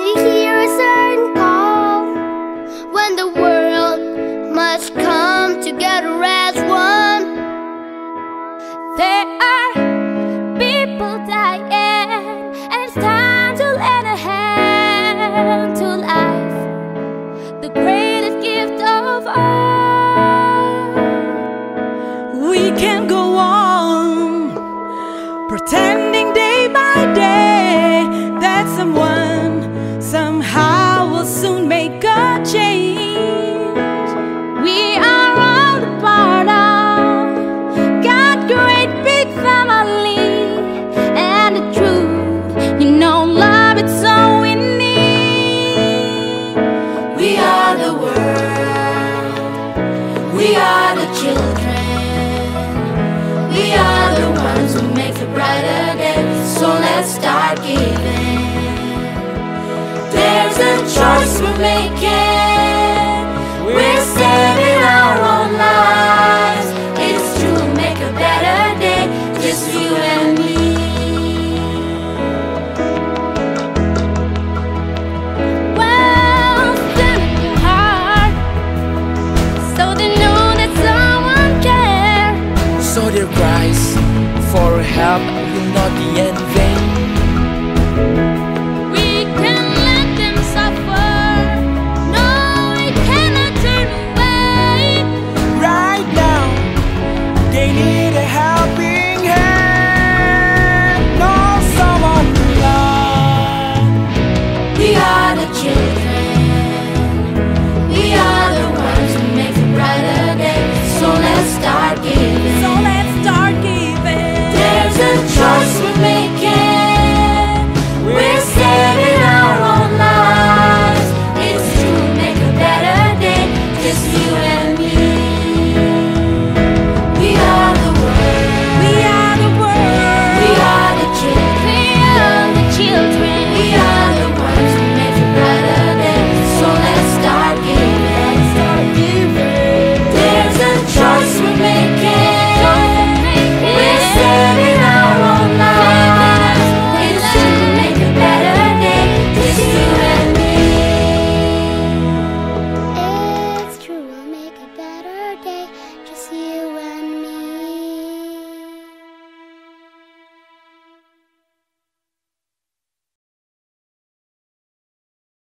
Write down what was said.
body hears and call when the world must come together as one. There So let's start giving. There's a choice we're making. We're saving our own lives. It's to make a better day. Just you and me. So they know for help. You'll not be in